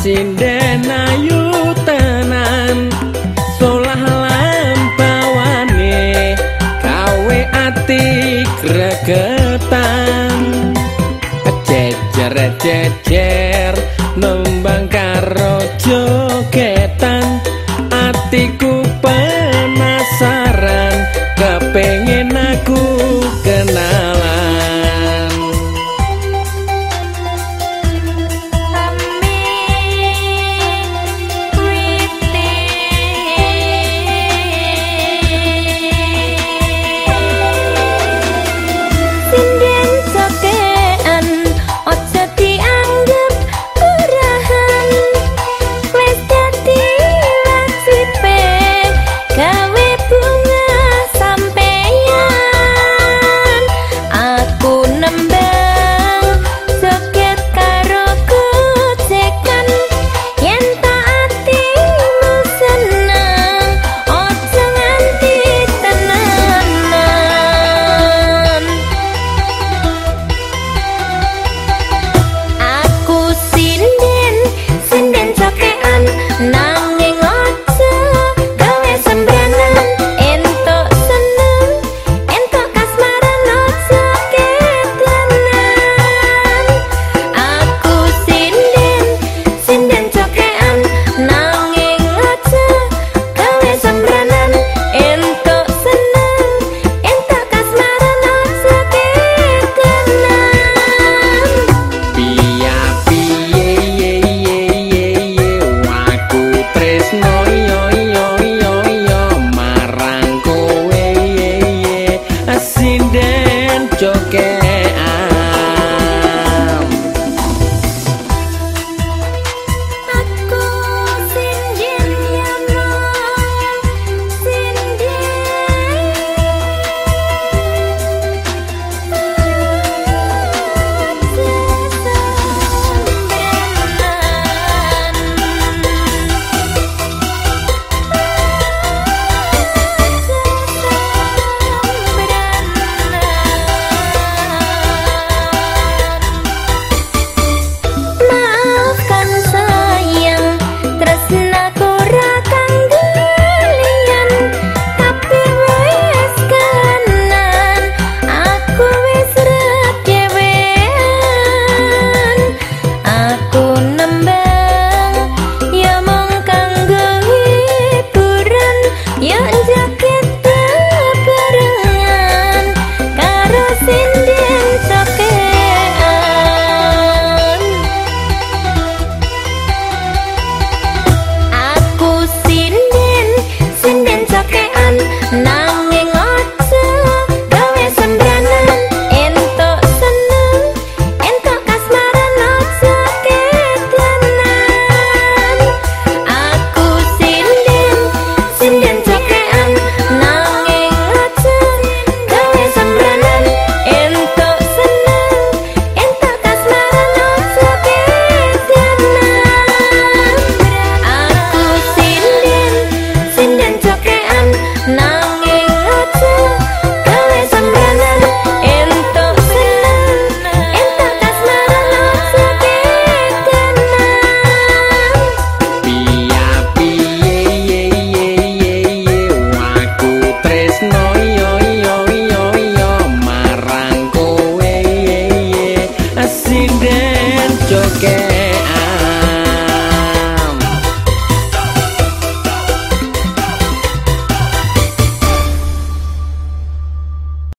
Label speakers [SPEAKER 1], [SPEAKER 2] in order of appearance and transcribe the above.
[SPEAKER 1] sinden ayu tenan solah lampawane kawe ati kregetan cecer cecer nembang karo jogetan atiku pen